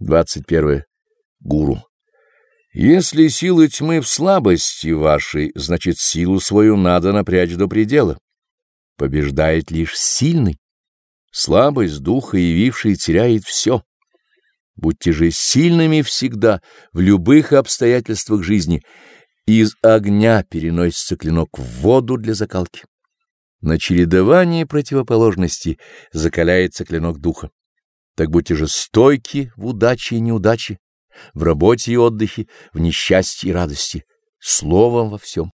21. Гуру. Если сила тьмы в слабости вашей, значит, силу свою надо напрячь до предела. Побеждает лишь сильный. Слабость духа, явивший, теряет все. Будьте же сильными всегда, в любых обстоятельствах жизни. Из огня переносится клинок в воду для закалки. На чередовании противоположностей закаляется клинок духа. Так будьте же стойки в удаче и неудаче, в работе и отдыхе, в несчастье и радости, словом во всем.